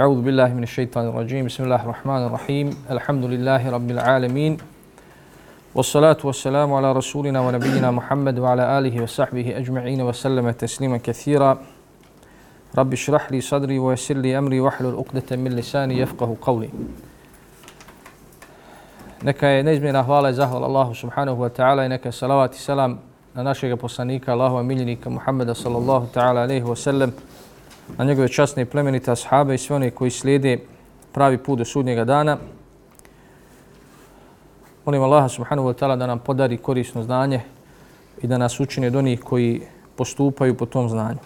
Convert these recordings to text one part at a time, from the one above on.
أعوذ بالله من الشيطان الرجيم. بسم الله الرحمن الرحيم. الحمد لله رب العالمين. والصلاة والسلام على رسولنا ونبينا محمد وعلى آله وصحبه أجمعين وسلم تسليما كثيرا. رب اشرح لي صدري ويسر لي أمري واحلل عقدة من لساني يفقه قولي. Neka je neizmjena hvala i zahvala Allahu subhanahu wa ta'ala i neka salavat i salam na našeg poslanika, Allahova miljenika Muhammeda sallallahu ta'ala alaihi wa sallam, na njegove časne i plemenite ashabe i sve one koji slijede pravi put do sudnjega dana. Molim Allaha subhanahu wa ta'ala da nam podari korisno znanje i da nas učini od onih koji postupaju po tom znanju.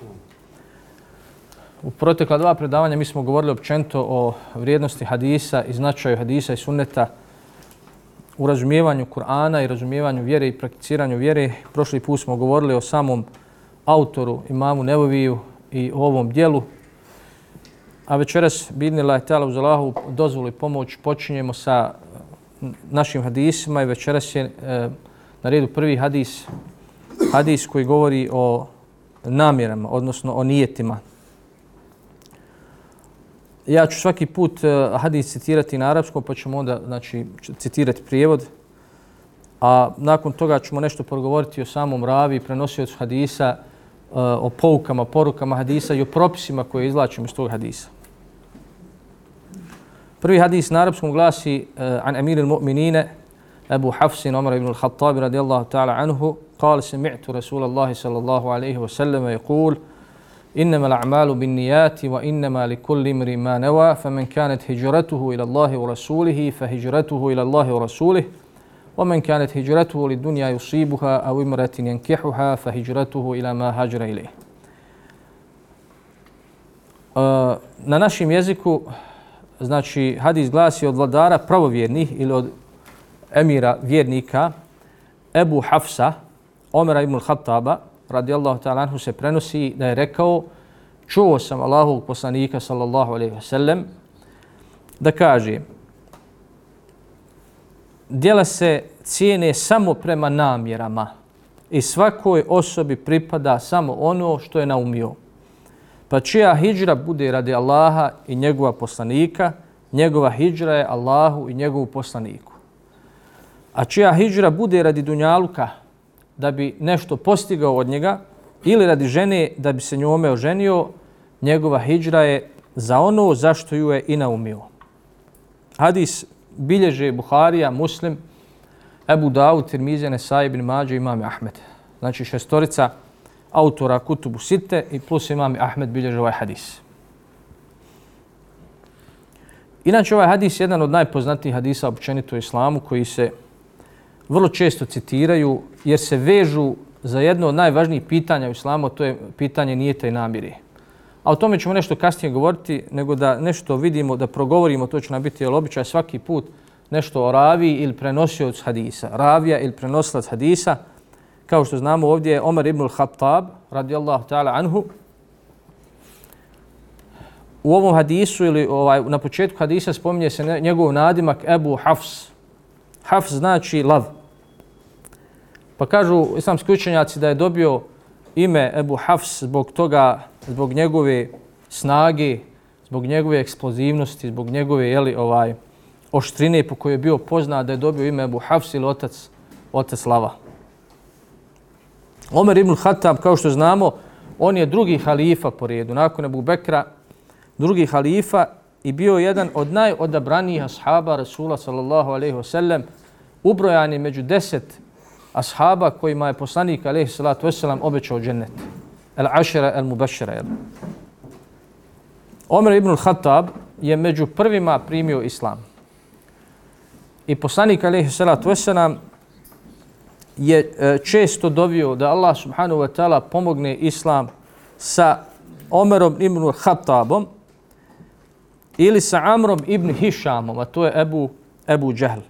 U protekla dva predavanja mi smo govorili općento o vrijednosti hadisa i značaju hadisa i sunneta u razumijevanju Kur'ana i razumijevanju vjere i prakticiranju vjere. Prošli put smo govorili o samom autoru imamu Nevoviju i o ovom dijelu. A večeras, bidnila je ta'ala uz Allahu, dozvoli pomoć, počinjemo sa e, našim hadisima i večeras je e, na redu prvi hadis, hadis koji govori o namjerama, odnosno o nijetima. Ja ću svaki put e, hadis citirati na arapskom, pa ćemo onda znači, citirati prijevod. A nakon toga ćemo nešto progovoriti o samom ravi, prenosiocu hadisa, hadisa, o poukama, porukama hadisa i o propisima koje izlačimo iz tog hadisa. Prvi hadis na arapskom glasi uh, an emir il-mu'minine Abu Hafsin Omar ibn al-Khattabi radijallahu ta'ala anhu قال سمعت رسول الله صلى الله عليه وسلم يقول إنما الأعمال بالنيات وإنما لكل امرئ ما نوى فمن كانت هجرته إلى الله ورسوله فهجرته إلى الله ورسوله ومن كانت هجرته للدنيا يصيبها أو امرأة ينكحها فهجرته إلى ما هاجر إليه Na našem jeziku, znači, hadis glasi od vladara pravovjernih ili od emira vjernika Ebu Hafsa, Omera ibn Khattaba, radijallahu ta'ala anhu se prenosi da je rekao čuo sam Allahovog poslanika sallallahu alejhi ve sellem da kaže djela se cijene samo prema namjerama i svakoj osobi pripada samo ono što je naumio. Pa čija hijđra bude radi Allaha i njegova poslanika, njegova hijđra je Allahu i njegovu poslaniku. A čija hijđra bude radi Dunjaluka, da bi nešto postigao od njega ili radi žene da bi se njome oženio, njegova hijđra je za ono zašto ju je i naumio. Hadis bilježe Buharija, Muslim, Ebu Dawud, Tirmizija, Nesaj, ibn Mađe, imam Ahmed. Znači šestorica autora Kutubu Sitte i plus imam Ahmed bilježe ovaj hadis. Inače ovaj hadis je jedan od najpoznatijih hadisa općenito u islamu koji se vrlo često citiraju jer se vežu za jedno od najvažnijih pitanja u islamu, to je pitanje nijeta i namire. A o tome ćemo nešto kasnije govoriti, nego da nešto vidimo, da progovorimo, to će nam biti običaj svaki put, nešto o ravi ili prenosioc hadisa. Ravija ili prenoslac hadisa, kao što znamo ovdje je Omar ibn al-Khattab, radijallahu ta'ala anhu, u ovom hadisu ili ovaj, na početku hadisa spominje se njegov nadimak Ebu Hafs. Hafs znači lav. Pa kažu islamski učenjaci da je dobio ime Ebu Hafs zbog toga, zbog njegove snage, zbog njegove eksplozivnosti, zbog njegove jeli, ovaj, oštrine po kojoj je bio poznat da je dobio ime Abu Hafs ili otac, otac Lava. Omer ibn Khattab, kao što znamo, on je drugi halifa po redu, nakon Abu Bekra, drugi halifa i bio jedan od najodabranijih ashaba Rasula sallallahu alaihi wasallam, ubrojani među deset ashaba kojima je poslanik alejhi salatu wasallam obećao džennet. El ašera el mubashara. Omer ibn al-Khattab je među prvima primio islam. I poslanik alejhi salatu vesselam je e, često dovio da Allah subhanahu wa ta'ala pomogne islam sa Omerom ibn Khattabom ili sa Amrom ibn Hišamom, a to je Ebu, Ebu Džahl.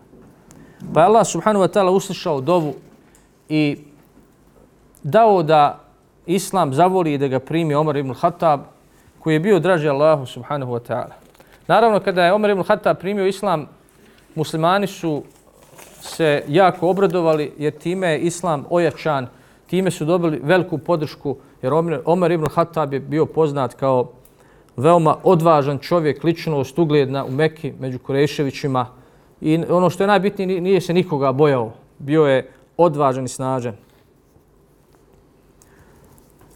Pa je Allah subhanahu wa ta'ala uslišao dovu i dao da islam zavoli i da ga primi Omer ibn Khattab koji je bio draži Allahu subhanahu wa ta'ala. Naravno, kada je Omer ibn Khattab primio islam, muslimani su se jako obradovali jer time je islam ojačan, time su dobili veliku podršku jer Omer ibn Hattab je bio poznat kao veoma odvažan čovjek, ličnost, ugledna u Mekki među Kureševićima. I ono što je najbitnije, nije se nikoga bojao. Bio je odvažan i snažan.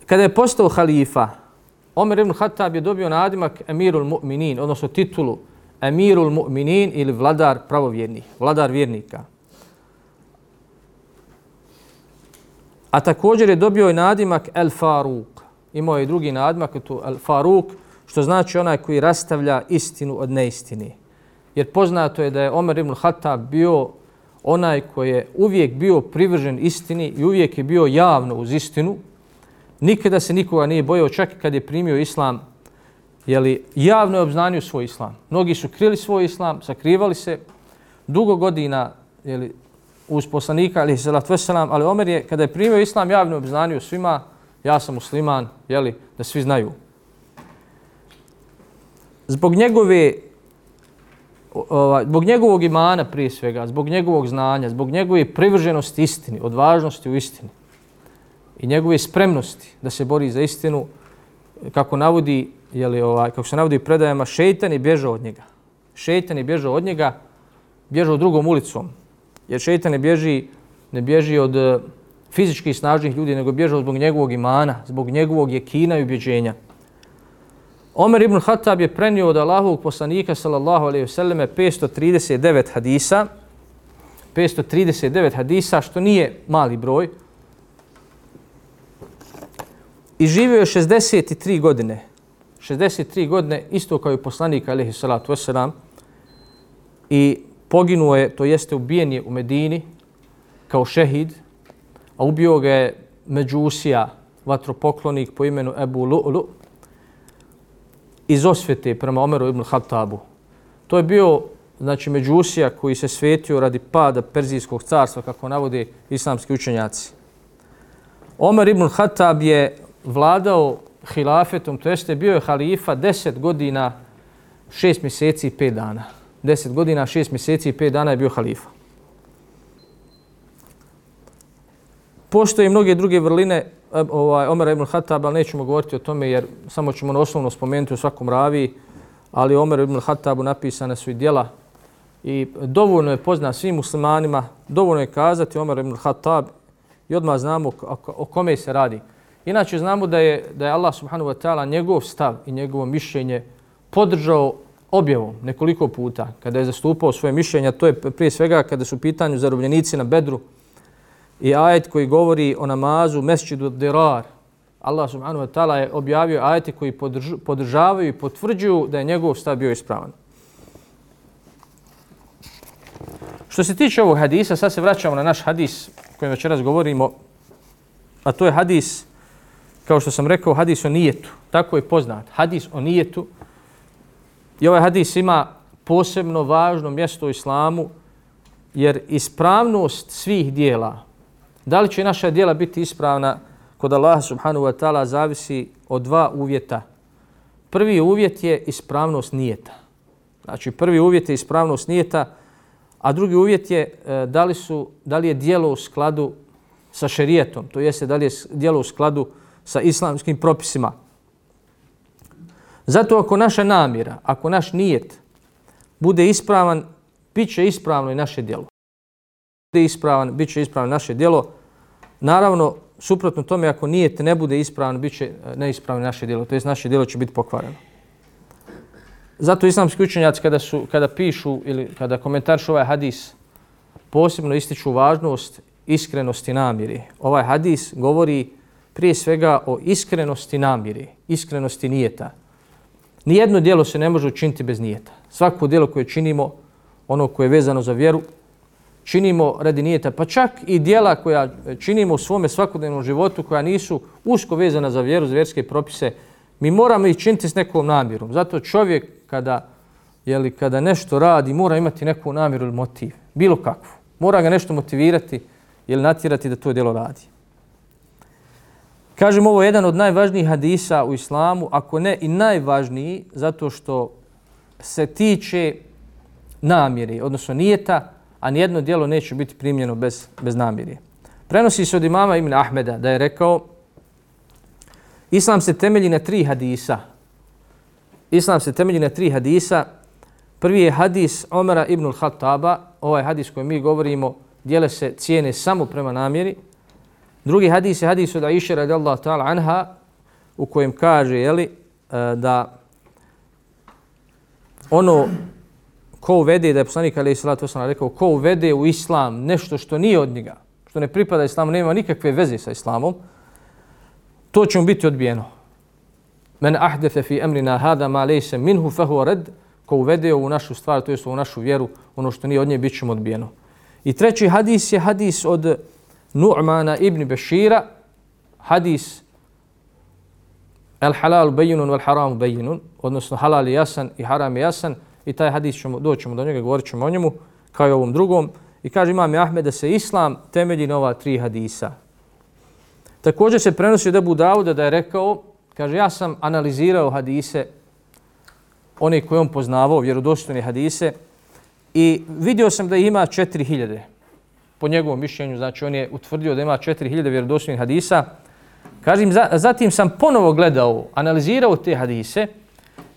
Kada je postao halifa, Omer ibn Hattab je dobio nadimak Emirul Mu'minin, odnosno titulu Emirul Mu'minin ili vladar pravovjernih, vladar vjernika. A također je dobio i nadimak El Faruk. Imao je drugi nadimak, to El Faruk, što znači onaj koji rastavlja istinu od neistine. Jer poznato je da je Omer ibn Khattab bio onaj koji je uvijek bio privržen istini i uvijek je bio javno uz istinu. Nikada se nikoga nije bojao, čak kad je primio islam, jeli, javno je obznanio svoj islam. Mnogi su krili svoj islam, sakrivali se dugo godina jeli, uz poslanika, ali, veselam, ali Omer je, kada je primio islam, javno je obznanio svima, ja sam musliman, jeli, da svi znaju. Zbog njegove ovaj, zbog njegovog imana prije svega, zbog njegovog znanja, zbog njegove privrženosti istini, odvažnosti u istini i njegove spremnosti da se bori za istinu, kako navodi, jeli, ovaj, kako se navodi u predajama, šeitan je bježao od njega. Šeitan je bježao od njega, bježao drugom ulicom. Jer šeitan ne bježi, ne bježi od eh, fizičkih snažnih ljudi, nego bježao zbog njegovog imana, zbog njegovog jekina i ubjeđenja. Omer ibn Khattab je prenio od Allahovog poslanika sallallahu alejhi ve selleme 539 hadisa. 539 hadisa, što nije mali broj. I živio je 63 godine. 63 godine, isto kao i poslanik alejhi salatu wasalam, I poginuo je, to jeste ubijen je u Medini kao šehid, a ubio ga je Međusija, vatropoklonik po imenu Ebu Lu'lu, iz osvete prema Omeru ibn Khattabu. To je bio znači Međusija koji se svetio radi pada Perzijskog carstva, kako navode islamski učenjaci. Omer ibn Khattab je vladao hilafetom, to jeste bio je halifa 10 godina, 6 mjeseci i 5 dana. 10 godina, 6 mjeseci i 5 dana je bio halifa. Postoje i mnoge druge vrline eh, ovaj, Omer ibn Khattab, ali nećemo govoriti o tome jer samo ćemo na osnovno spomenuti u svakom ravi, ali Omer ibn Khattabu napisane su i dijela i dovoljno je poznat svim muslimanima, dovoljno je kazati Omer ibn Khattab i odmah znamo o kome se radi. Inače znamo da je, da je Allah subhanahu wa ta'ala njegov stav i njegovo mišljenje podržao objavom nekoliko puta kada je zastupao svoje mišljenja. To je prije svega kada su pitanju zarobljenici na bedru, i ajet koji govori o namazu mesčidu dirar. Allah subhanahu wa ta'ala je objavio ajete koji podrž, podržavaju i potvrđuju da je njegov stav bio ispravan. Što se tiče ovog hadisa, sad se vraćamo na naš hadis o kojem večeras govorimo, a to je hadis, kao što sam rekao, hadis o nijetu. Tako je poznat. Hadis o nijetu. I ovaj hadis ima posebno važno mjesto u islamu, jer ispravnost svih dijela, Da li će naša djela biti ispravna kod Allaha subhanahu wa ta'ala zavisi od dva uvjeta. Prvi uvjet je ispravnost nijeta. Znači prvi uvjet je ispravnost nijeta, a drugi uvjet je e, da li, su, da li je dijelo u skladu sa šerijetom, to jeste da li je dijelo u skladu sa sa islamskim propisima. Zato ako naša namjera, ako naš nijet bude ispravan, bit će ispravno i naše djelo. Bude ispravan, bit će ispravno naše djelo. Naravno, suprotno tome, ako nijet ne bude ispravan, bit će e, neispravno naše djelo. To je naše djelo će biti pokvareno. Zato islamski učenjaci kada, su, kada pišu ili kada komentaršu ovaj hadis, posebno ističu važnost iskrenosti namjeri. Ovaj hadis govori prije svega o iskrenosti namjere, iskrenosti nijeta. Nijedno djelo se ne može učiniti bez nijeta. Svako djelo koje činimo, ono koje je vezano za vjeru, činimo radi nijeta, pa čak i dijela koja činimo u svome svakodnevnom životu, koja nisu usko vezana za vjeru, za vjerske propise, mi moramo ih činiti s nekom namjerom. Zato čovjek kada, jeli, kada nešto radi, mora imati neku namjeru ili motiv, bilo kakvu. Mora ga nešto motivirati ili natjerati da to djelo radi. Kažem, ovo je jedan od najvažnijih hadisa u islamu, ako ne i najvažniji, zato što se tiče namjeri, odnosno nijeta, a nijedno dijelo neće biti primljeno bez, bez namjeri. Prenosi se od imama Ibn Ahmeda da je rekao Islam se temelji na tri hadisa. Islam se temelji na tri hadisa. Prvi je hadis Omara ibn al-Khattaba, ovaj hadis koji mi govorimo, dijele se cijene samo prema namjeri. Drugi hadis je hadis od Aisha radijallahu ta'ala anha, u kojem kaže jeli, e, da ono ko uvede, da je poslanik alaih salatu wasalam rekao, ko uvede u islam nešto što nije od njega, što ne pripada islamu, nema nikakve veze sa islamom, to će mu biti odbijeno. Men ahdefe fi emrina hada ma lejse minhu fahu red, ko uvede u našu stvar, to je u našu vjeru, ono što nije od nje, bit će mu odbijeno. I treći hadis je hadis od Nu'mana ibn Bešira, hadis El halal bejinun wal haram bejinun, odnosno halal je jasan i haram je jasan, i taj hadis ćemo, doćemo do njega, govorit ćemo o njemu, kao i ovom drugom. I kaže imam Ahmed da se islam temelji na ova tri hadisa. Također se prenosi od Ebu Davuda da je rekao, kaže ja sam analizirao hadise, one koje on poznavao, vjerodostojne hadise, i vidio sam da ima 4000 po njegovom mišljenju, znači on je utvrdio da ima 4000 vjerodostojnih hadisa. Kažem, zatim sam ponovo gledao, analizirao te hadise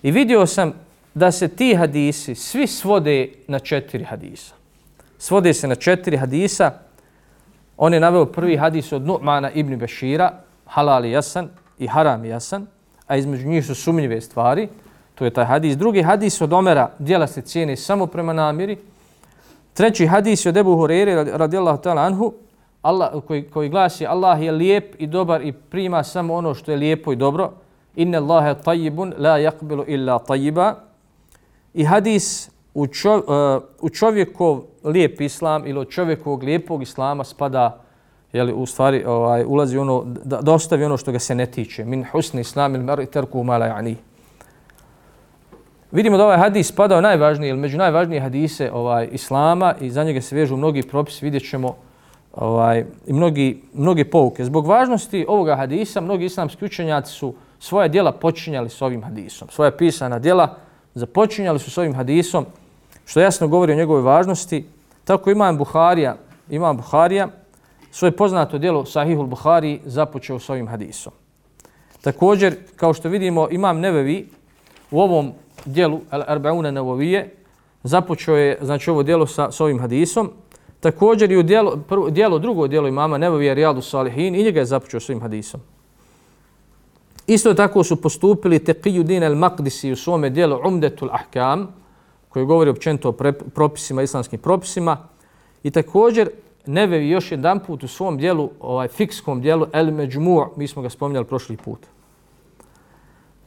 i vidio sam da se ti hadisi svi svode na četiri hadisa. Svode se na četiri hadisa. On je naveo prvi hadis od Nu'mana ibn Bešira, halal jasan i haram jasan, a između njih su sumnjive stvari. To je taj hadis. Drugi hadis od Omera, dijela se cijene samo prema namjeri. Treći hadis je od Ebu Hureyre, radijallahu ta'ala anhu, Allah, koji, koji glasi Allah je lijep i dobar i prima samo ono što je lijepo i dobro. Inna Allahe tajibun la yakbilu illa tajiba i hadis u, čo, uh, u čovjekov lijep islam ili od čovjekovog lijepog islama spada jeli, u stvari ovaj, ulazi ono da, da ostavi ono što ga se ne tiče. Min husni islam il mar terku mala yani. Vidimo da ovaj hadis spada u najvažniji ili među najvažnije hadise ovaj islama i za njega se vežu mnogi propisi, vidjet ćemo ovaj, i mnogi, mnoge pouke. Zbog važnosti ovoga hadisa, mnogi islamski učenjaci su svoja djela počinjali s ovim hadisom. Svoja pisana djela započinjali su s ovim hadisom, što jasno govori o njegovoj važnosti. Tako imam Buharija, imam Buharija, svoje poznato djelo Sahihul Buhari započeo s ovim hadisom. Također, kao što vidimo, imam Nevevi u ovom dijelu Al-Arbauna Navovije, započeo je znači, ovo djelo sa, s ovim hadisom. Također i u djelo, prvo, djelo drugo djelo imama Nevovije Rijadu Salihin i njega je započeo s ovim hadisom. Isto tako su postupili Teqiyuddin al-Maqdisi u svome dijelu Umdetul Ahkam, koji govori općenito o propisima, islamskim propisima. I također Nevevi još jedan put u svom dijelu, ovaj fikskom dijelu El Međmu' mi smo ga spominjali prošli put.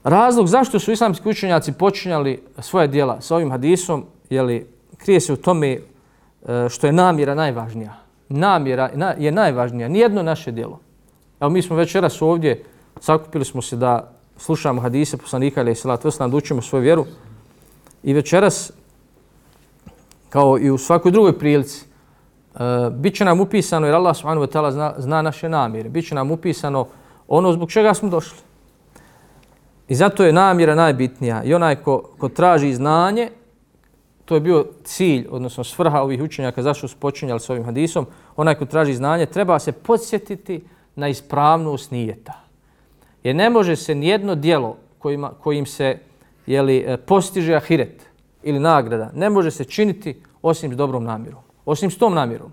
Razlog zašto su islamski učenjaci počinjali svoje dijela sa ovim hadisom, jeli, krije se u tome e, što je namjera najvažnija. Namjera je najvažnija, nijedno naše dijelo. Evo mi smo večeras ovdje sakupili smo se da slušamo hadise poslanika ili salatu wasalam, da učimo svoju vjeru. I večeras, kao i u svakoj drugoj prilici, uh, bit će nam upisano, jer Allah subhanahu wa ta'ala zna, zna naše namjere, bit će nam upisano ono zbog čega smo došli. I zato je namjera najbitnija. I onaj ko, ko traži znanje, to je bio cilj, odnosno svrha ovih učenjaka, zašto su počinjali s ovim hadisom, onaj ko traži znanje, treba se podsjetiti na ispravnost nijeta. Jer ne može se nijedno dijelo kojima, kojim se jeli, e, postiže ahiret ili nagrada, ne može se činiti osim s dobrom namjerom. Osim s tom namjerom.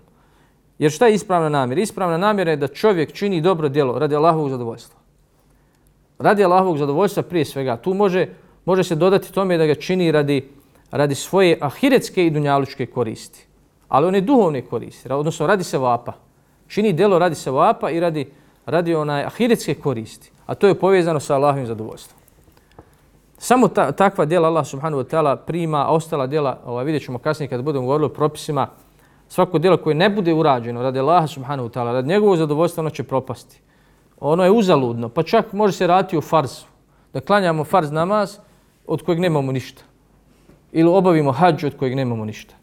Jer šta je ispravna namjera? Ispravna namjera je da čovjek čini dobro djelo radi Allahovog zadovoljstva. Radi Allahovog zadovoljstva prije svega. Tu može, može se dodati tome da ga čini radi, radi svoje ahiretske i dunjalučke koristi. Ali one duhovne koristi, odnosno radi se vapa. Čini delo radi se vapa i radi, radi onaj ahiretske koristi a to je povezano sa Allahovim zadovoljstvom. Samo ta, takva djela Allah subhanahu wa ta'ala prima, a ostala djela, ovaj, vidjet ćemo kasnije kad budemo govorili o propisima, svako djelo koje ne bude urađeno radi Allaha subhanahu wa ta'ala, radi njegovog zadovoljstva, ono će propasti. Ono je uzaludno, pa čak može se raditi u farzu. Da klanjamo farz namaz od kojeg nemamo ništa. Ili obavimo hađ od kojeg nemamo ništa.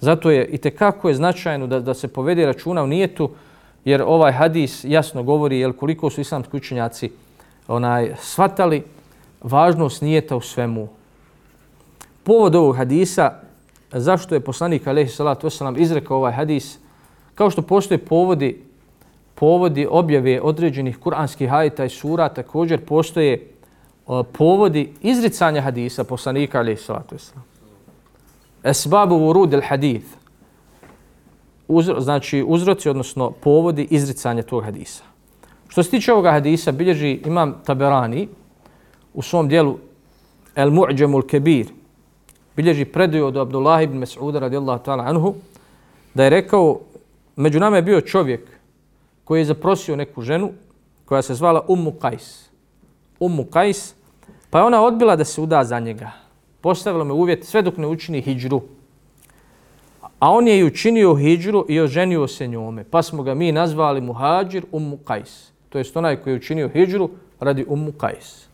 Zato je i te kako je značajno da, da se povede računa u nijetu, jer ovaj hadis jasno govori jel koliko su islamski učenjaci onaj svatali važnost nijeta u svemu. Povod ovog hadisa, zašto je poslanik alejhi salatu vesselam izrekao ovaj hadis, kao što postoje povodi povodi objave određenih kuranskih hajta i sura, također postoje e, povodi izricanja hadisa poslanika alaihi salatu islam. Esbabu urud il hadith. Uzro, znači uzroci, odnosno povodi izricanja tog hadisa. Što se tiče ovoga hadisa, bilježi imam Taberani u svom dijelu El Mu'đamul Kebir, bilježi predaju od Abdullah ibn Mas'uda radijallahu ta'ala anhu, da je rekao, među nama je bio čovjek koji je zaprosio neku ženu koja se zvala Ummu Kajs. Ummu Kajs, pa je ona odbila da se uda za njega. Postavila me uvjet sve dok ne učini hijđru. A on je i učinio hijđru i oženio se njome. Pa smo ga mi nazvali muhađir Ummu Kajs. To je onaj koji je učinio hijđru radi Ummu Kajs.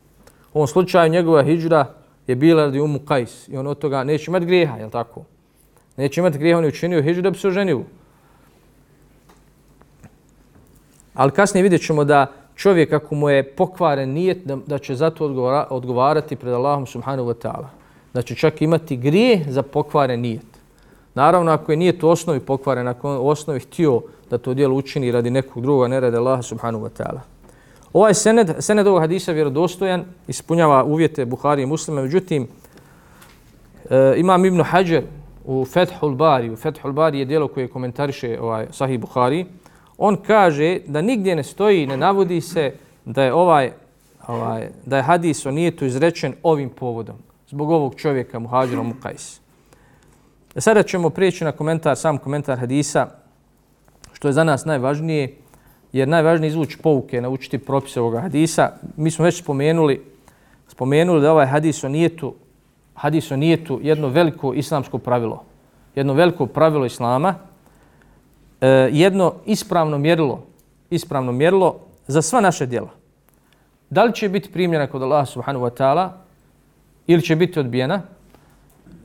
U ovom slučaju njegova hijđra je bila radi Ummu Kajs I on od toga neće imati grijeha, je tako? Neće imati grijeha, on je učinio hijđru da bi se oženio. Ali kasnije vidjet ćemo da čovjek ako mu je pokvaren nijet da, da će zato odgovara, odgovarati pred Allahom subhanahu wa ta'ala. Da će čak imati grije za pokvaren nijet. Naravno, ako je nijet u osnovi pokvaren, ako je u osnovi htio da to dijelo učini radi nekog druga, ne radi Allaha subhanahu wa ta'ala. Ovaj sened, sened ovog hadisa vjerodostojan, ispunjava uvjete Buhari i muslima, međutim, e, imam Ibn Hajar u Fethul Bari, u Fethul Bari je dijelo koje komentariše ovaj Sahih Buhari, on kaže da nigdje ne stoji, ne navodi se da je ovaj, ovaj da je hadis o nijetu izrečen ovim povodom, zbog ovog čovjeka Muhađira Mukajs. E, sada ćemo prijeći na komentar, sam komentar hadisa, što je za nas najvažnije, jer najvažnije izvući pouke, naučiti propise ovoga hadisa. Mi smo već spomenuli, spomenuli da ovaj hadis o nijetu, hadis o nijetu jedno veliko islamsko pravilo. Jedno veliko pravilo islama, E, jedno ispravno mjerilo, ispravno mjerilo za sva naše djela. Da li će biti primljena kod Allah subhanahu wa ta'ala ili će biti odbijena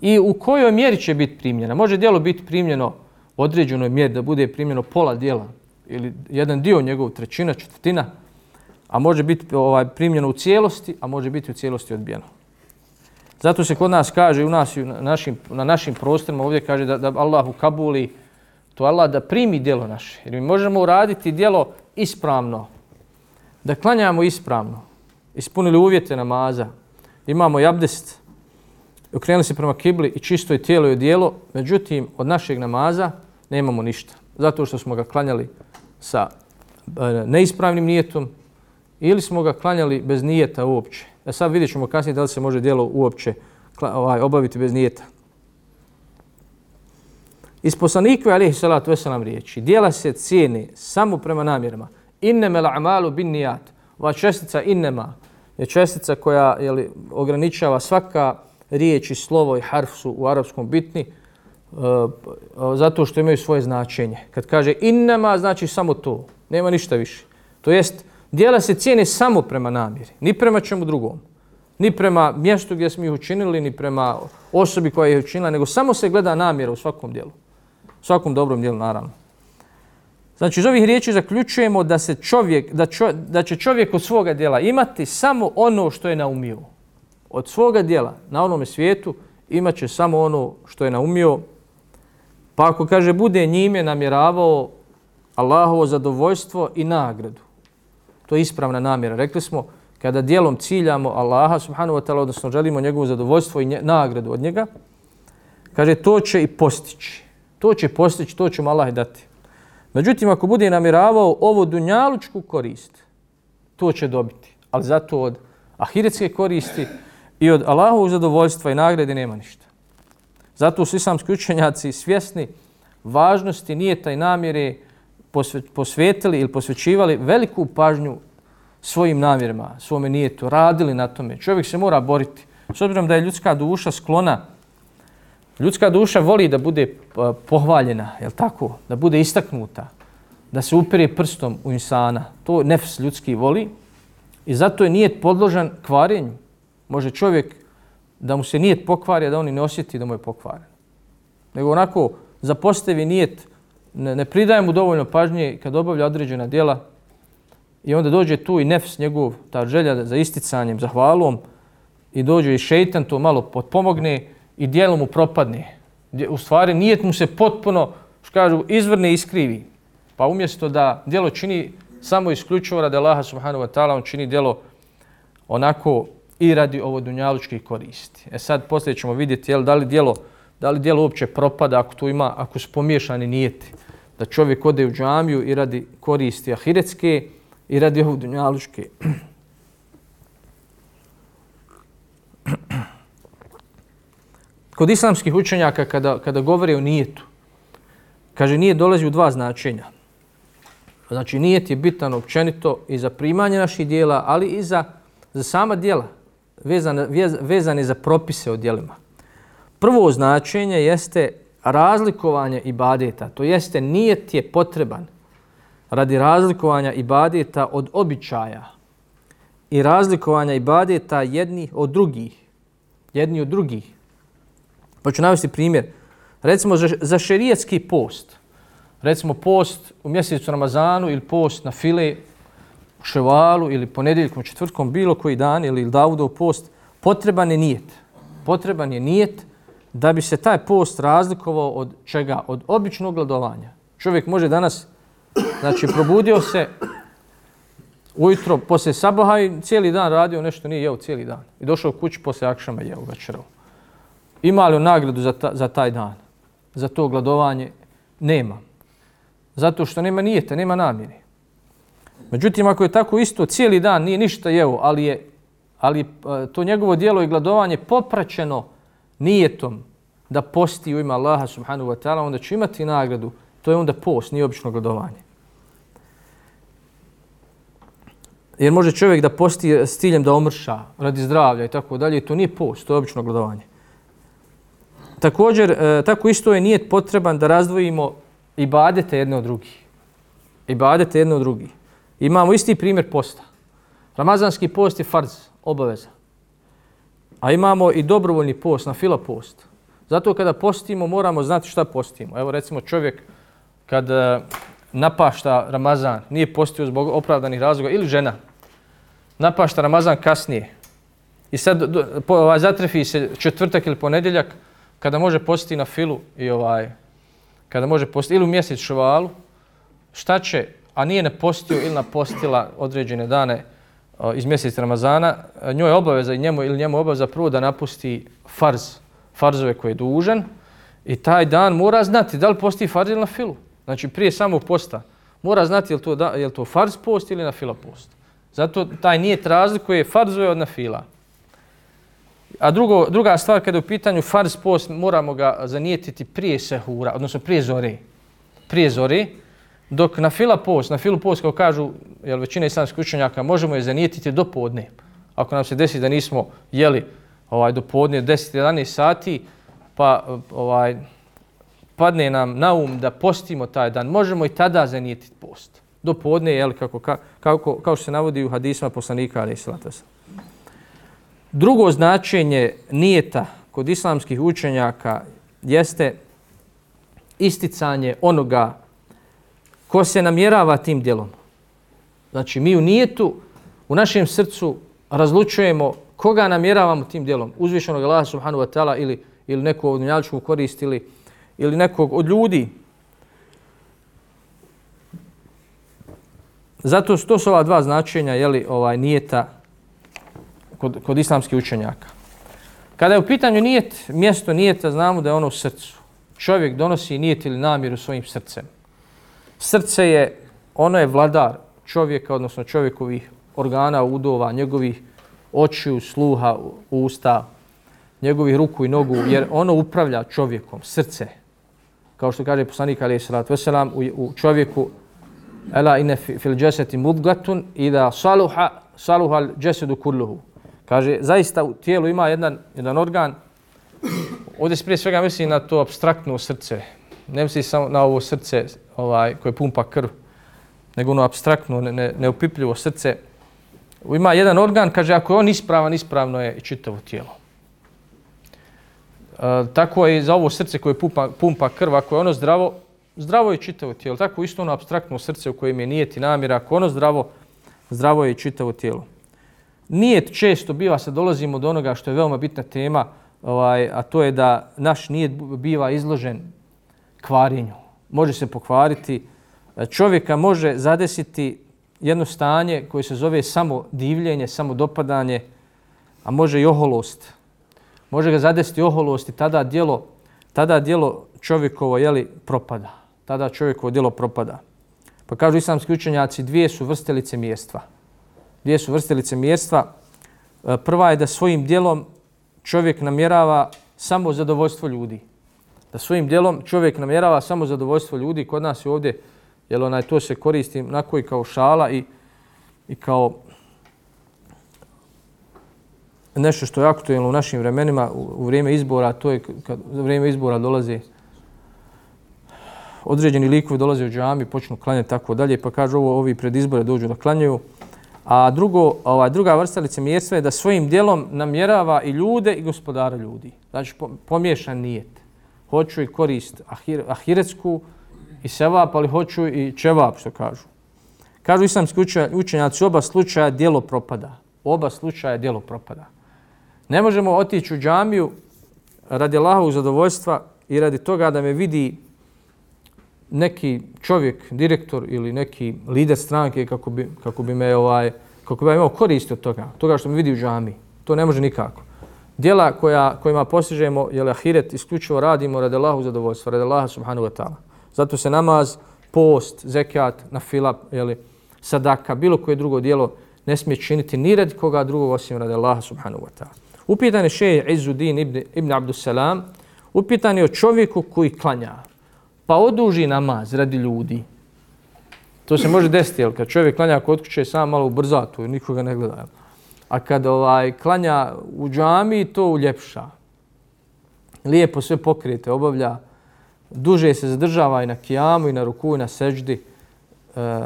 i u kojoj mjeri će biti primljena. Može djelo biti primljeno u određenoj mjeri da bude primljeno pola djela ili jedan dio njegov trećina, četvrtina, a može biti ovaj primljeno u cijelosti, a može biti u cijelosti odbijeno. Zato se kod nas kaže, u nas na našim, na našim prostorima ovdje kaže da, da Allah u Kabuli, to Allah da primi djelo naše. Jer mi možemo uraditi djelo ispravno, da klanjamo ispravno, ispunili uvjete namaza, imamo abdest. okrenuli se prema kibli i čisto je tijelo i dijelo, međutim od našeg namaza nemamo ništa. Zato što smo ga klanjali sa e, neispravnim nijetom ili smo ga klanjali bez nijeta uopće. E sad vidjet ćemo kasnije da li se može dijelo uopće ovaj, obaviti bez nijeta. Iz poslanikve, alihi salatu veselam, riječi, dijela se cijene samo prema namjerama. Inneme la'amalu bin nijat. Ova čestica innema je čestica koja jeli, ograničava svaka riječ i slovo i harf su u arapskom bitni, uh, zato što imaju svoje značenje. Kad kaže innema, znači samo to. Nema ništa više. To jest, dijela se cijene samo prema namjeri, ni prema čemu drugom. Ni prema mjestu gdje smo ih učinili, ni prema osobi koja je učinila, nego samo se gleda namjera u svakom dijelu. Svakom dobrom djelu, naravno. Znači, iz ovih riječi zaključujemo da, se čovjek, da, čo, da će čovjek od svoga djela imati samo ono što je naumio. Od svoga djela na onome svijetu imat će samo ono što je naumio, Pa ako kaže bude njime namjeravao Allahovo zadovoljstvo i nagradu. To je ispravna namjera. Rekli smo kada dijelom ciljamo Allaha subhanahu wa ta'ala, odnosno želimo njegovo zadovoljstvo i nje, nagradu od njega, kaže to će i postići. To će postići, to će mu Allah dati. Međutim, ako bude namjeravao ovo dunjalučku korist, to će dobiti. Ali zato od ahiretske koristi i od Allahovog zadovoljstva i nagrade nema ništa. Zato su islamski učenjaci svjesni važnosti nije taj namjere posvetili ili posvećivali veliku pažnju svojim namjerima, svome nijetu, radili na tome. Čovjek se mora boriti. S obzirom da je ljudska duša sklona, ljudska duša voli da bude eh, pohvaljena, je tako? Da bude istaknuta, da se upere prstom u insana. To nefs ljudski voli i zato je nijet podložan kvarenju. Može čovjek da mu se nijet pokvari, da on ne osjeti da mu je pokvaren. Nego onako zapostavi nijet, ne, ne pridaje mu dovoljno pažnje kad obavlja određena djela i onda dođe tu i nefs njegov, ta želja za isticanjem, za hvalom i dođe i šeitan to malo potpomogne i dijelo mu propadne. U stvari nijet mu se potpuno, što kažu, izvrne i iskrivi. Pa umjesto da djelo čini samo isključivo radi Allaha subhanahu wa ta'ala, on čini djelo onako i radi ovo dunjalučki koristi. E sad poslije ćemo vidjeti jel, da li dijelo da li dijelo uopće propada ako tu ima, ako su pomiješani nijeti. Da čovjek ode u džamiju i radi koristi ahiretske i radi ovo dunjalučke. Kod islamskih učenjaka kada, kada govore o nijetu, kaže nije dolazi u dva značenja. Znači nijet je bitan općenito i za primanje naših dijela, ali i za, za sama dijela, vezane, vezane za propise o dijelima. Prvo značenje jeste razlikovanje ibadeta, to jeste nijet je potreban radi razlikovanja ibadeta od običaja i razlikovanja ibadeta jednih od drugih. Jedni od drugih. Pa ću navesti primjer. Recimo za, za šerijetski post. Recimo post u mjesecu Ramazanu ili post na file u ševalu ili ponedjeljkom, četvrtkom, bilo koji dan ili Davudov post. Potreban je nijet. Potreban je nijet da bi se taj post razlikovao od čega? Od običnog gladovanja. Čovjek može danas, znači probudio se ujutro, poslije sabaha i cijeli dan radio nešto, nije jeo cijeli dan. I došao u kući poslije akšama jeo večerao. Ima li nagradu za, ta, za taj dan? Za to gladovanje? Nema. Zato što nema nijete, nema namjeri. Međutim, ako je tako isto, cijeli dan nije ništa jeo, ali je ali e, to njegovo dijelo i gladovanje popraćeno nijetom da posti u ime Allaha subhanahu wa ta'ala, onda će imati nagradu. To je onda post, nije obično gladovanje. Jer može čovjek da posti s ciljem da omrša radi zdravlja i tako dalje. To nije post, to je obično gladovanje. Također, e, tako isto je nije potreban da razdvojimo ibadete jedne od drugih. Ibadete jedne od drugih. Imamo isti primjer posta. Ramazanski post je farz, obaveza. A imamo i dobrovoljni post, na fila post. Zato kada postimo, moramo znati šta postimo. Evo recimo čovjek kad e, napašta Ramazan, nije postio zbog opravdanih razloga, ili žena, napašta Ramazan kasnije. I sad po, zatrefi se četvrtak ili ponedjeljak, kada može postiti na filu i ovaj, kada može postiti ili u mjesec šovalu, šta će, a nije ne postio ili napostila određene dane o, iz mjeseca Ramazana, njoj je obaveza i njemu ili njemu obaveza prvo da napusti farz, farzove koje je dužan i taj dan mora znati da li posti farz ili na filu. Znači prije samog posta mora znati je li to, da, je li to farz post ili na fila post. Zato taj nije razlikuje farzove od nafila. A drugo, druga stvar, kada je u pitanju farz post, moramo ga zanijetiti prije sehura, odnosno prije zore. Prije zore. Dok na fila post, na filu post, kao kažu jel, većina islamskih učenjaka, možemo je zanijetiti do podne. Ako nam se desi da nismo jeli ovaj, do podne 10-11 sati, pa ovaj, padne nam na um da postimo taj dan, možemo i tada zanijetiti post. Do podne, jel, kako, kako, kao što se navodi u hadisma poslanika, ali slatasa. Drugo značenje nijeta kod islamskih učenjaka jeste isticanje onoga ko se namjerava tim djelom. Znači, mi u nijetu, u našem srcu razlučujemo koga namjeravamo tim djelom. Uzvišenog Allaha subhanahu wa ta'ala ili, ili nekog od njaličku koristili ili nekog od ljudi. Zato to su ova dva značenja jeli, ovaj, nijeta kod, kod islamskih učenjaka. Kada je u pitanju nijet, mjesto nijeta, znamo da je ono u srcu. Čovjek donosi nijet ili namjeru svojim srcem. Srce je, ono je vladar čovjeka, odnosno čovjekovih organa, udova, njegovih očiju, sluha, usta, njegovih ruku i nogu, jer ono upravlja čovjekom, srce. Kao što kaže poslanik alaih sallatu wasalam, u, u čovjeku, ela ine fil džeseti mudgatun, ida saluha, saluha džesedu kulluhu. Kaže, zaista u tijelu ima jedan, jedan organ, ovdje se prije svega misli na to abstraktno srce. Ne misli samo na ovo srce ovaj, koje pumpa krv, nego ono abstraktno, ne, ne, neupipljivo srce. Ima jedan organ, kaže, ako je on ispravan, ispravno je i čitavo tijelo. E, tako je i za ovo srce koje pumpa, pumpa krv, ako je ono zdravo, zdravo je čitavo tijelo. Tako isto ono abstraktno srce u kojem je nijeti namjera, ako ono zdravo, zdravo je i čitavo tijelo nijet često biva, se dolazimo do onoga što je veoma bitna tema, ovaj, a to je da naš nijet biva izložen kvarinju. Može se pokvariti. Čovjeka može zadesiti jedno stanje koje se zove samo divljenje, samo dopadanje. a može i oholost. Može ga zadesiti oholost i tada dijelo, tada dijelo čovjekovo jeli, propada. Tada čovjekovo dijelo propada. Pa kažu islamski učenjaci, dvije su vrste licemjerstva. Dvije su vrste licemjerstva. E, prva je da svojim dijelom čovjek namjerava samo zadovoljstvo ljudi. Da svojim dijelom čovjek namjerava samo zadovoljstvo ljudi. Kod nas je ovdje, jel onaj, to se koristi na koji kao šala i, i kao nešto što je aktuelno u našim vremenima u vrijeme izbora, to je kad u vrijeme izbora dolaze određeni likovi dolaze u džami, počnu klanjati tako dalje, pa kažu ovo, ovi pred izbore dođu da klanjaju. A drugo, ovaj, druga vrsta licemjerstva je da svojim dijelom namjerava i ljude i gospodara ljudi. Znači, pomiješan nijet. Hoću i korist ahir, ahiretsku i sevap, ali hoću i čevap, što kažu. Kažu islamski učenjaci, oba slučaja dijelo propada. Oba slučaja dijelo propada. Ne možemo otići u džamiju radi Allahovog zadovoljstva i radi toga da me vidi neki čovjek, direktor ili neki lider stranke kako bi, kako bi me ovaj, kako bi imao korist od toga, toga što me vidi u džami. To ne može nikako. Djela koja, kojima postižemo, jel ahiret, isključivo radimo radi Allahu zadovoljstva, radi Allaha subhanahu wa ta'ala. Zato se namaz, post, zekat, na fila, jeli, sadaka, bilo koje drugo dijelo ne smije činiti ni radi koga drugog osim radi Allaha subhanahu wa ta'ala. Upitan je šeji Izzudin ibn, ibn Abdussalam, upitan je o čovjeku koji klanja, pa oduži namaz radi ljudi. To se može desiti, jel, kad čovjek klanja kod kuće, sam malo ubrza to, nikoga ne gleda. A kad ovaj klanja u džami, to uljepša. Lijepo sve pokrete, obavlja, duže se zadržava i na kijamu, i na ruku, i na seđdi, e,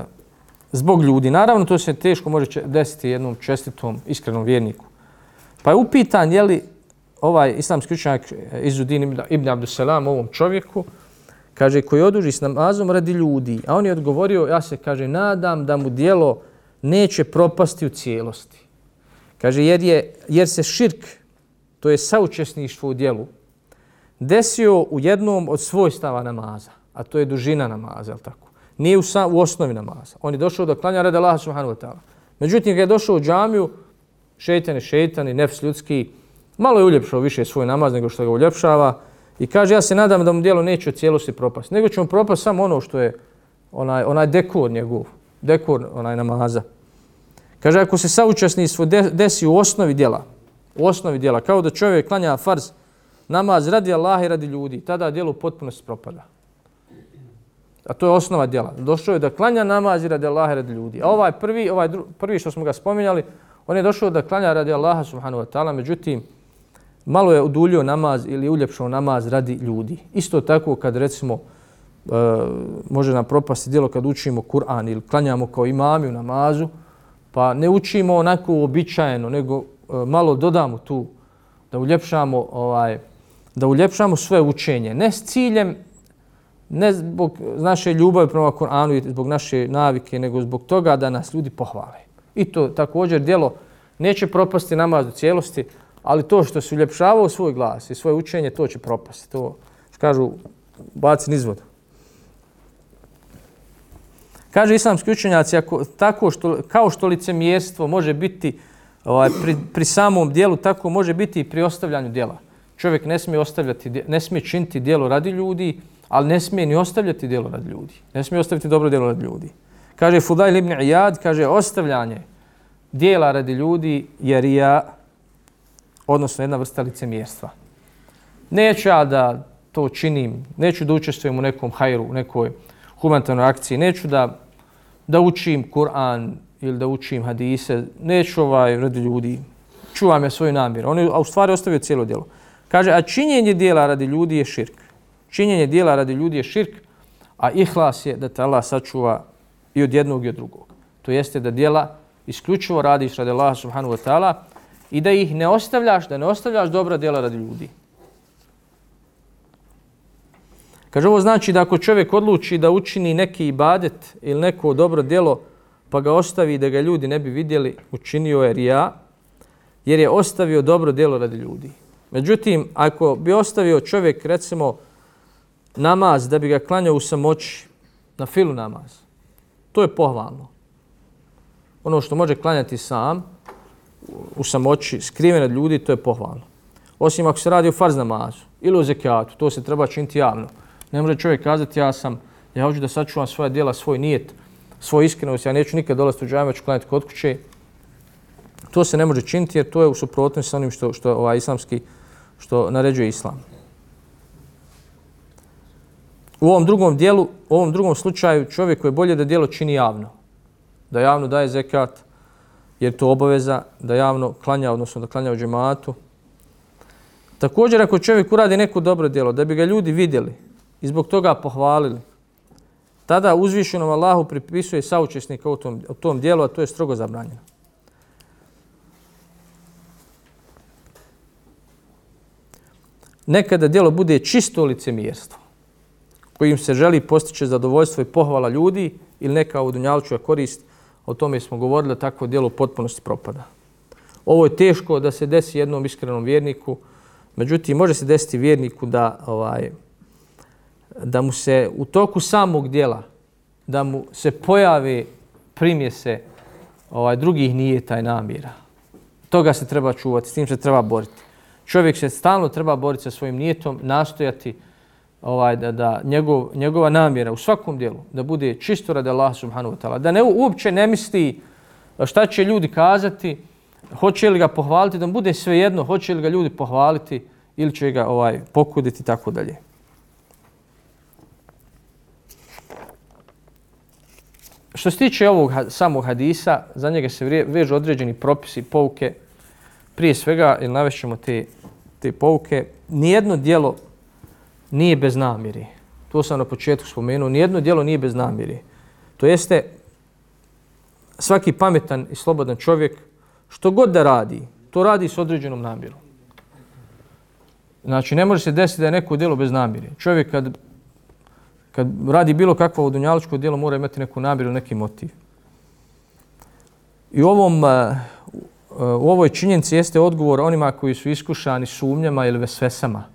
zbog ljudi. Naravno, to se teško može desiti jednom čestitom, iskrenom vjerniku. Pa je upitan, je li ovaj islamski učenjak Izudin ibn Abdussalam ovom čovjeku, kaže, koji oduži s namazom radi ljudi. A on je odgovorio, ja se, kaže, nadam da mu dijelo neće propasti u cijelosti. Kaže, jer, je, jer se širk, to je saučesništvo u dijelu, desio u jednom od svojstava namaza, a to je dužina namaza, je tako? Nije u, sa, u osnovi namaza. On je došao do klanja rada Allaha subhanahu wa ta'ala. Međutim, kada je došao u džamiju, šeitani, šeitani, nefs ljudski, malo je uljepšao više svoj namaz nego što ga uljepšava i kaže ja se nadam da mu dijelo neće u cijelosti propasti, nego će mu propasti samo ono što je onaj, onaj dekor njegov, dekor onaj namaza. Kaže ako se saučasnistvo desi u osnovi dijela, u osnovi dijela, kao da čovjek klanja farz namaz radi Allaha i radi ljudi, tada dijelo potpuno se propada. A to je osnova djela. Došao je da klanja namaz i radi Allaha i radi ljudi. A ovaj prvi, ovaj dru, prvi što smo ga spominjali, On je došao da klanja radi Allaha subhanahu wa ta'ala, međutim, malo je oduljio namaz ili uljepšao namaz radi ljudi. Isto tako kad recimo e, može nam propasti djelo kad učimo Kur'an ili klanjamo kao imami u namazu, pa ne učimo onako uobičajeno, nego e, malo dodamo tu da uljepšamo ovaj da uljepšamo svoje učenje, ne s ciljem ne zbog naše ljubavi prema Kur'anu i zbog naše navike, nego zbog toga da nas ljudi pohvale. I to također djelo neće propasti namaz u cijelosti, ali to što se uljepšavao svoj glas i svoje učenje, to će propasti. To, što kažu, baci nizvod. Kaže islamski učenjaci, ako, tako što, kao što licemjerstvo može biti ovaj, pri, pri samom dijelu, tako može biti i pri ostavljanju dijela. Čovjek ne smije, ostavljati, ne smije činiti dijelo radi ljudi, ali ne smije ni ostavljati dijelo radi ljudi. Ne smije ostaviti dobro dijelo radi ljudi. Kaže Fudajl ibn Iyad, kaže ostavljanje dijela radi ljudi je rija, odnosno jedna vrsta licemjerstva. Neću ja da to činim, neću da učestvujem u nekom hajru, u nekoj humanitarnoj akciji, neću da, da učim Kur'an ili da učim hadise, neću ovaj radi ljudi, čuvam ja svoju namjeru. On je u stvari ostavio cijelo djelo. Kaže, a činjenje dijela radi ljudi je širk. Činjenje dijela radi ljudi je širk, a ihlas je da te Allah sačuva i od jednog i od drugog. To jeste da dijela isključivo radiš radi Allah subhanahu wa ta'ala i da ih ne ostavljaš, da ne ostavljaš dobra djela radi ljudi. Kaže, ovo znači da ako čovjek odluči da učini neki ibadet ili neko dobro djelo, pa ga ostavi da ga ljudi ne bi vidjeli, učinio je rija, jer je ostavio dobro djelo radi ljudi. Međutim, ako bi ostavio čovjek, recimo, namaz da bi ga klanjao u samoći, na filu namaz, To je pohvalno. Ono što može klanjati sam, u samoći, skriven od ljudi, to je pohvalno. Osim ako se radi o farz namazu ili o zekijatu, to se treba činiti javno. Ne može čovjek kazati ja sam, ja hoću da sačuvam svoje djela, svoj nijet, svoj iskrenost, ja neću nikad dolaziti u džajama, ću klanjati kod kuće. To se ne može činiti jer to je u suprotnosti sa onim što, što ovaj islamski, što naređuje islam. U ovom drugom dijelu, u ovom drugom slučaju čovjek je bolje da dijelo čini javno. Da javno daje zekat, jer to obaveza da javno klanja, odnosno da klanja u džematu. Također ako čovjek uradi neko dobro djelo, da bi ga ljudi vidjeli i zbog toga pohvalili, tada uzvišenom Allahu pripisuje saučesnika u tom, u tom dijelu, a to je strogo zabranjeno. Nekada djelo bude čisto licemjerstvo kojim se želi postići zadovoljstvo i pohvala ljudi ili neka u dunjalčuja korist, o tome smo govorili da takvo djelo potpunosti propada. Ovo je teško da se desi jednom iskrenom vjerniku, međutim može se desiti vjerniku da ovaj da mu se u toku samog djela da mu se pojavi primjese ovaj drugih nije taj namjera. Toga se treba čuvati, s tim se treba boriti. Čovjek se stalno treba boriti sa svojim nijetom, nastojati ovaj da, da njegov, njegova namjera u svakom dijelu da bude čisto radi Allah subhanahu wa ta'ala. Da ne uopće ne misli e, šta će ljudi kazati, hoće li ga pohvaliti, da bude svejedno, hoće li ga ljudi pohvaliti ili će ga ovaj pokuditi tako dalje. Što se tiče ovog samog hadisa, za njega se vežu određeni propisi, pouke. Prije svega, ili navešćemo te, te pouke, nijedno dijelo nije bez namjeri. To sam na početku spomenuo. Nijedno djelo nije bez namjeri. To jeste, svaki pametan i slobodan čovjek, što god da radi, to radi s određenom namjerom. Znači, ne može se desiti da je neko djelo bez namjeri. Čovjek kad, kad radi bilo kakvo odunjaličko djelo, mora imati neku namjeru, neki motiv. I eh, u ovom, u ovoj činjenci jeste odgovor onima koji su iskušani sumnjama ili vesvesama.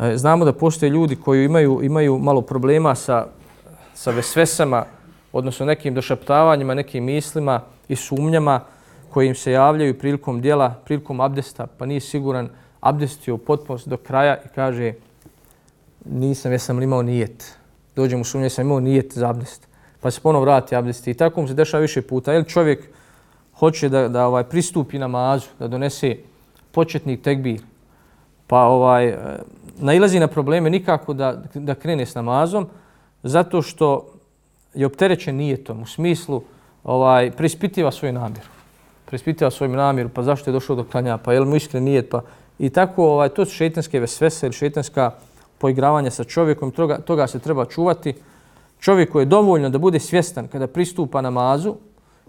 E, znamo da postoje ljudi koji imaju, imaju malo problema sa, sa vesvesama, odnosno nekim došaptavanjima, nekim mislima i sumnjama koji im se javljaju prilikom dijela, prilikom abdesta, pa nije siguran abdestio potpunost do kraja i kaže nisam, jesam li imao nijet. Dođem u sumnje, jesam imao nijet za abdest. Pa se ponovo vrati abdesti. I tako mu se dešava više puta. Jel čovjek hoće da, da ovaj pristupi namazu, da donese početni tekbir, pa ovaj nailazi na probleme nikako da, da krene s namazom, zato što je opterećen nijetom u smislu ovaj prispitiva svoj namjeru. Prispitiva svoj namjeru, pa zašto je došao do klanja, pa je li mu iskren nijet, pa i tako ovaj to su šejtanske vesvese ili šejtanska poigravanja sa čovjekom, toga, toga se treba čuvati. Čovjek koji je dovoljno da bude svjestan kada pristupa namazu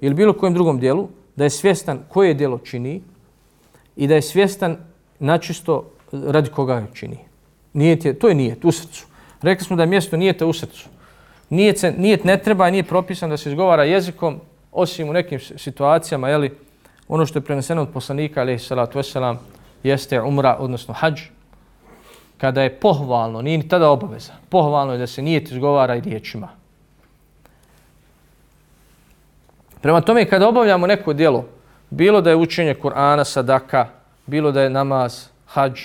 ili bilo kojem drugom dijelu, da je svjestan koje dijelo čini i da je svjestan načisto radi koga je čini. Nijet je, to je nijet u srcu. Rekli smo da je mjesto nijeta u srcu. Nijet, se, nijet ne treba, nije propisan da se izgovara jezikom, osim u nekim situacijama, jeli, ono što je preneseno od poslanika, alaihi salatu wasalam, jeste umra, odnosno hađ, kada je pohvalno, nije ni tada obaveza, pohvalno je da se nijet izgovara i riječima. Prema tome, kada obavljamo neko djelo, bilo da je učenje Kur'ana, sadaka, bilo da je namaz, hađ,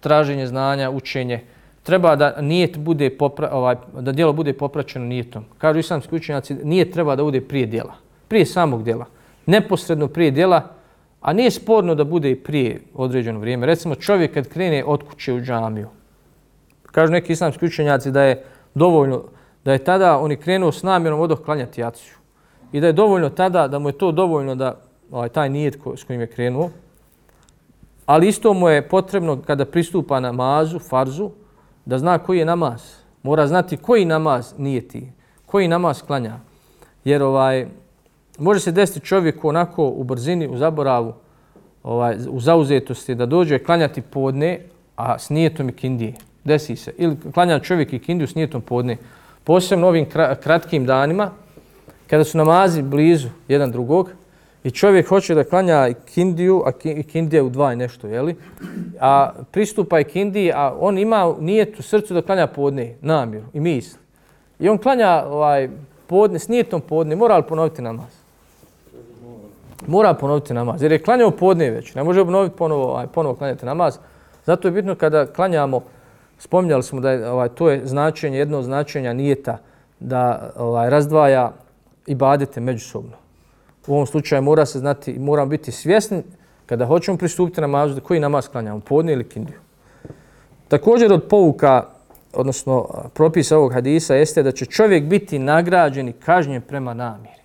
traženje znanja, učenje, treba da nijet bude popra, ovaj, da djelo bude popraćeno nijetom. Kažu islamski učenjaci, nijet treba da bude prije djela, prije samog djela, neposredno prije djela, a nije sporno da bude prije određeno vrijeme. Recimo čovjek kad krene od kuće u džamiju, kažu neki islamski učenjaci da je dovoljno, da je tada oni krenuo s namjerom odoh klanjati jaciju. I da je dovoljno tada, da mu je to dovoljno da ovaj, taj nijet ko, s kojim je krenuo, Ali isto mu je potrebno kada pristupa namazu, farzu, da zna koji je namaz. Mora znati koji namaz nije ti, koji namaz klanja. Jer ovaj može se desiti čovjeku onako u brzini, u zaboravu, ovaj, u zauzetosti da dođe klanjati podne, a s nijetom i kindije. Desi se. Ili klanja čovjek i kindiju s nijetom podne. Posebno ovim kratkim danima, kada su namazi blizu jedan drugog, I čovjek hoće da klanja kindiju, a kindija u dva i nešto, jeli? A pristupa je kindiji, a on ima nijet u srcu da klanja podne, namjeru i misli. I on klanja ovaj, podne, s nijetom podne, mora li ponoviti namaz? mora ponoviti namaz. Jer je klanjao podne već, ne može obnoviti ponovo, ovaj, ponovo klanjati namaz. Zato je bitno kada klanjamo, spominjali smo da je, ovaj, to je značenje, jedno značenja nijeta da ovaj, razdvaja i badete međusobno. U ovom slučaju mora se znati, moramo biti svjesni kada hoćemo pristupiti namazu, da koji namaz klanjamo, podne ili kindiju. Također od pouka, odnosno propisa ovog hadisa, jeste da će čovjek biti nagrađen i kažnjen prema namjeri.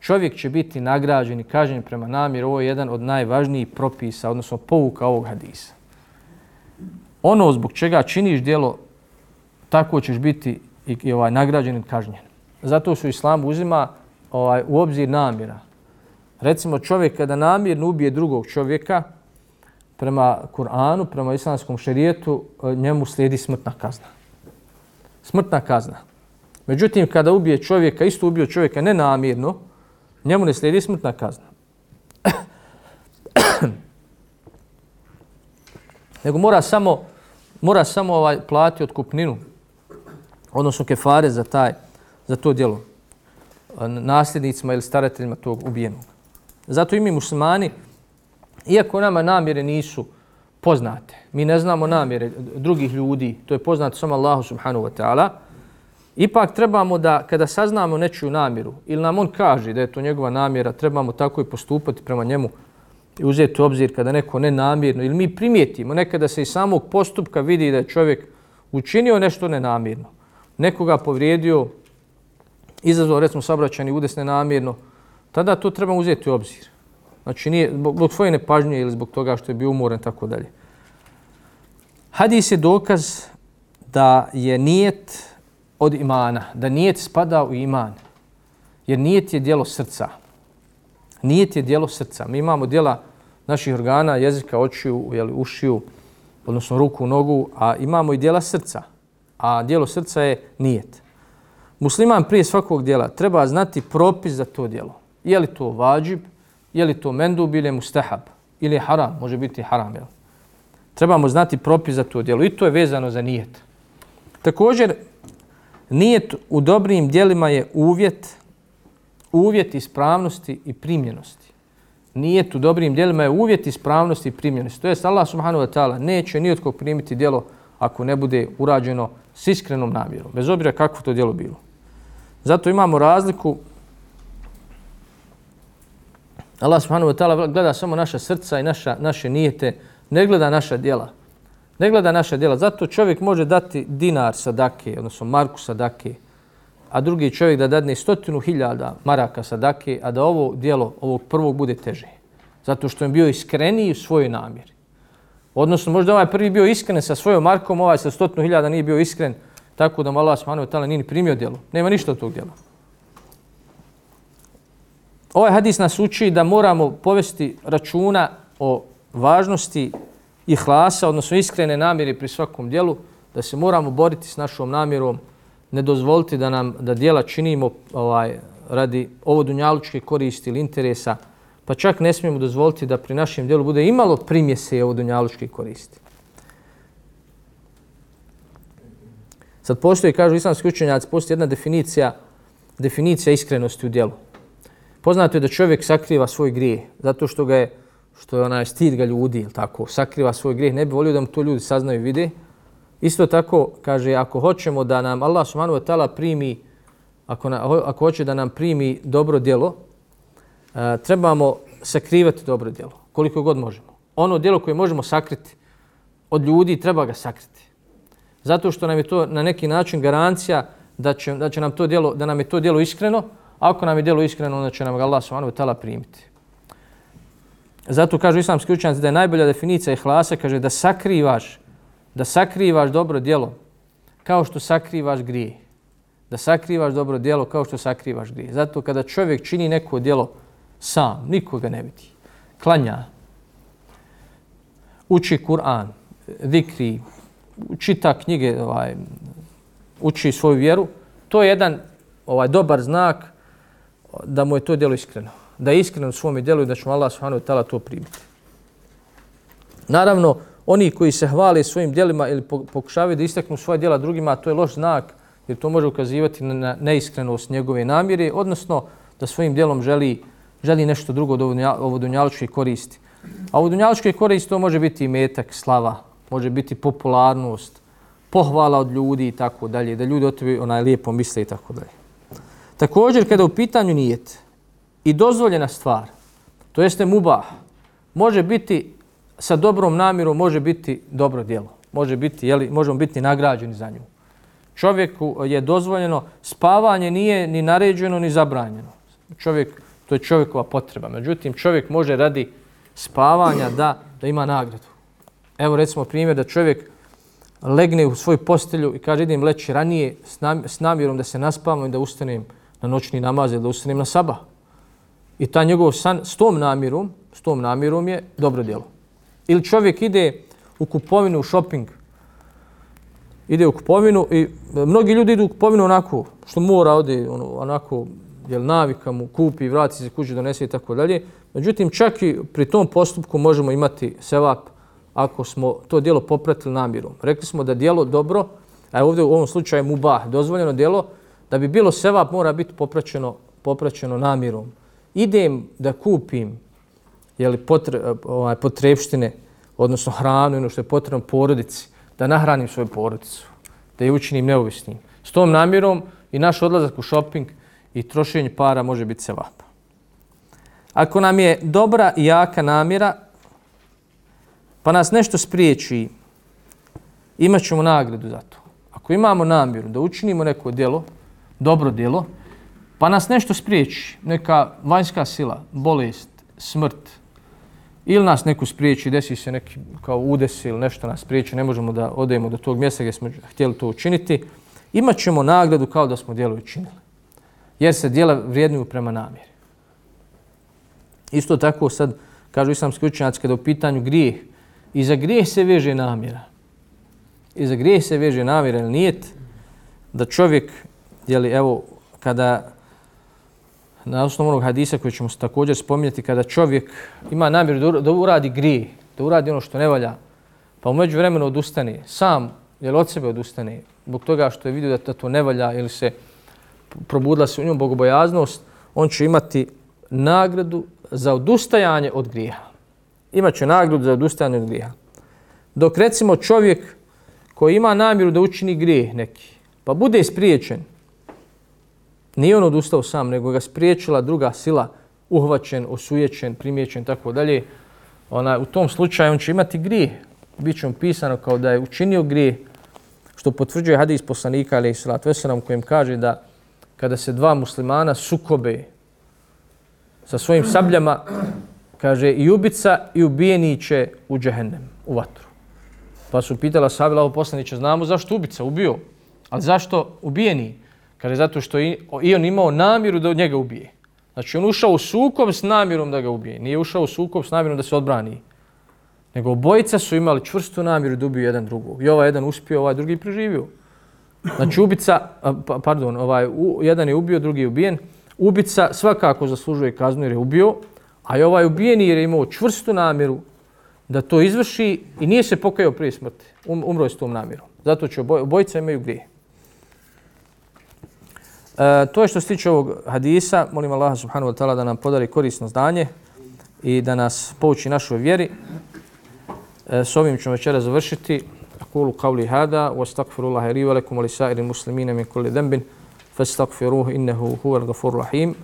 Čovjek će biti nagrađen i kažnjen prema namjeri. Ovo je jedan od najvažnijih propisa, odnosno pouka ovog hadisa. Ono zbog čega činiš dijelo, tako ćeš biti i, i ovaj nagrađen i kažnjen. Zato su islam uzima ovaj, u obzir namjera. Recimo čovjek kada namjerno ubije drugog čovjeka, prema Kur'anu, prema islamskom šerijetu, e, njemu slijedi smrtna kazna. Smrtna kazna. Međutim, kada ubije čovjeka, isto ubio čovjeka nenamjerno, njemu ne slijedi smrtna kazna. Nego mora samo, mora samo ovaj plati otkupninu, odnosno kefare za, taj, za to djelo, nasljednicima ili starateljima tog ubijenog. Zato i mi muslimani, iako nama namjere nisu poznate, mi ne znamo namjere drugih ljudi, to je poznato samo Allahu subhanahu wa ta'ala, ipak trebamo da kada saznamo nečiju namjeru ili nam on kaže da je to njegova namjera, trebamo tako i postupati prema njemu i uzeti u obzir kada neko nenamjerno ili mi primijetimo nekada se iz samog postupka vidi da je čovjek učinio nešto nenamjerno, nekoga povrijedio, izazvao recimo sabraćani udes nenamjerno, tada to treba uzeti u obzir. Znači nije zbog svoje nepažnje ili zbog toga što je bio umoran tako dalje. Hadis je dokaz da je nijet od imana, da nijet spada u iman. Jer nijet je dijelo srca. Nijet je dijelo srca. Mi imamo dijela naših organa, jezika, očiju, jeli, ušiju, odnosno ruku, nogu, a imamo i dijela srca. A dijelo srca je nijet. Musliman prije svakog dijela treba znati propis za to dijelo. Je li to vađib, je li to mendub ili mustahab ili haram, može biti haram. Jel? Trebamo znati propis za to djelo i to je vezano za nijet. Također, nijet u dobrim djelima je uvjet, uvjet ispravnosti i primjenosti. Nijet u dobrim djelima je uvjet ispravnosti i primjenosti. To je Allah subhanahu wa ta'ala neće nijetko primiti djelo ako ne bude urađeno s iskrenom namjerom, bez obzira kako to djelo bilo. Zato imamo razliku Allah subhanahu wa ta'ala gleda samo naša srca i naša, naše nijete, ne gleda naša djela. Ne gleda naša djela. Zato čovjek može dati dinar sadake, odnosno marku sadake, a drugi čovjek da dadne stotinu hiljada maraka sadake, a da ovo djelo ovog prvog bude teže. Zato što je bio iskreniji u svojoj namjeri. Odnosno, možda ovaj prvi bio iskren sa svojom markom, ovaj sa stotinu hiljada nije bio iskren, tako da mu Allah subhanahu wa ta'ala nije primio djelo. Nema ništa od tog djela. Ovaj hadis nas uči da moramo povesti računa o važnosti i hlasa, odnosno iskrene namjere pri svakom djelu, da se moramo boriti s našom namjerom, ne dozvoliti da nam da djela činimo ovaj radi ovo dunjalučke koristi ili interesa, pa čak ne smijemo dozvoliti da pri našem djelu bude imalo primjese ovo dunjalučke koristi. Sad postoji, kažu islamski učenjaci, postoji jedna definicija, definicija iskrenosti u dijelu. Poznato je da čovjek sakriva svoj grijeh zato što ga je što je onaj stid ga ljudi, ili tako, sakriva svoj grijeh, ne bi volio da mu to ljudi saznaju i vide. Isto tako, kaže, ako hoćemo da nam Allah subhanahu wa ta'ala primi, ako, na, ako hoće da nam primi dobro djelo, a, trebamo sakrivati dobro djelo, koliko god možemo. Ono djelo koje možemo sakriti od ljudi, treba ga sakriti. Zato što nam je to na neki način garancija da će, da će nam to djelo, da nam je to djelo iskreno, Ako nam je djelo iskreno, onda će nam ga Allah subhanahu wa ta'ala primiti. Zato kažu islamski učenjaci da je najbolja definicija ihlasa, kaže da sakrivaš, da sakrivaš dobro djelo kao što sakrivaš grije. Da sakrivaš dobro djelo kao što sakrivaš grije. Zato kada čovjek čini neko djelo sam, nikoga ne vidi. Klanja, uči Kur'an, zikri, čita knjige, ovaj, uči svoju vjeru, to je jedan ovaj dobar znak da mu je to djelo iskreno. Da je iskreno u svom djelu i da će mu Allah subhanahu wa ta'ala to primiti. Naravno, oni koji se hvale svojim djelima ili pokušavaju da istaknu svoje djela drugima, to je loš znak jer to može ukazivati na neiskrenost njegove namjere, odnosno da svojim djelom želi želi nešto drugo od ovo dunjaličke koristi. A ovo dunjaličke koristi to može biti i metak, slava, može biti popularnost, pohvala od ljudi i tako dalje, da ljudi o tebi onaj lijepo misle i tako dalje. Također, kada u pitanju nijet i dozvoljena stvar, to jeste mubah, može biti sa dobrom namjerom, može biti dobro djelo. Može biti, jeli, možemo biti nagrađeni za nju. Čovjeku je dozvoljeno, spavanje nije ni naređeno ni zabranjeno. Čovjek, to je čovjekova potreba. Međutim, čovjek može radi spavanja da, da ima nagradu. Evo recimo primjer da čovjek legne u svoju postelju i kaže idem leći ranije s namjerom da se naspavam i da ustanem na noćni namaz ili da ustanem na sabah. I ta njegov san s tom namjerom, s tom namjerom je dobro djelo. Ili čovjek ide u kupovinu, u shopping, ide u kupovinu i mnogi ljudi idu u kupovinu onako, što mora ode, ono, onako, jel navika mu, kupi, vrati se kući, donese i tako dalje. Međutim, čak i pri tom postupku možemo imati sevap ako smo to dijelo popratili namjerom. Rekli smo da dijelo dobro, a ovdje u ovom slučaju mubah, dozvoljeno dijelo, da bi bilo sevap mora biti popraćeno, popraćeno namjerom. Idem da kupim jeli, potre, ovaj, potrebštine, odnosno hranu, ono što je potrebno porodici, da nahranim svoju porodicu, da je učinim neovisnim. S tom namjerom i naš odlazak u shopping i trošenje para može biti sevap. Ako nam je dobra i jaka namjera, pa nas nešto spriječi, imat ćemo nagradu za to. Ako imamo namjeru da učinimo neko djelo, dobro djelo, pa nas nešto spriječi, neka vanjska sila, bolest, smrt, ili nas neko spriječi, desi se neki kao udes ili nešto nas spriječi, ne možemo da odemo do tog mjesta gdje smo htjeli to učiniti, imat ćemo nagradu kao da smo djelo učinili. Jer se djela vrijednuju prema namjeri. Isto tako sad, kažu islamski učenjaci, kada u pitanju grijeh, i za grijeh se veže namjera. I za grijeh se veže namjera, ili nijet da čovjek, jeli, evo, kada na osnovu onog hadisa koji ćemo također spominjati, kada čovjek ima namjeru da uradi grije, da uradi ono što ne valja, pa umeđu vremenu odustane, sam, jel od sebe odustane, zbog toga što je vidio da to ne valja ili se probudila se u njom bogobojaznost, on će imati nagradu za odustajanje od grijeha. Imaće nagradu za odustajanje od grija. Dok recimo čovjek koji ima namjeru da učini grijeh neki, pa bude ispriječen, Nije on odustao sam, nego ga spriječila druga sila, uhvaćen, osujećen, primjećen, tako dalje. Ona, u tom slučaju on će imati grijeh. Biće mu pisano kao da je učinio grijeh, što potvrđuje hadis poslanika, ali i salat veselam, kojem kaže da kada se dva muslimana sukobe sa svojim sabljama, kaže i ubica i ubijeni će u džehennem, u vatru. Pa su pitala sabila ovo poslanića, znamo zašto ubica ubio, ali zašto ubijeni? Kaže, zato što i, i on imao namjeru da od njega ubije. Znači, on ušao u sukob s namjerom da ga ubije. Nije ušao u sukob s namjerom da se odbrani. Nego obojica su imali čvrstu namjeru da ubiju jedan drugog. I ovaj jedan uspio, ovaj drugi preživio. Znači, ubica, pa, pardon, ovaj, u, jedan je ubio, drugi je ubijen. Ubica svakako zaslužuje kaznu jer je ubio, a je ovaj ubijeni jer je imao čvrstu namjeru da to izvrši i nije se pokajao prije smrti. Um, umro je s tom namjerom. Zato će obojica imaju grije. E, to je što se tiče ovog hadisa. Molim Allah subhanahu wa ta'ala da nam podari korisno znanje i da nas pouči našoj vjeri. E, s ovim ćemo večera završiti. Akulu qavli hada wa stakfirullahi li velikum ali sa'iri muslimina min kulli dembin fa stakfiruh innehu huvel gafur rahim.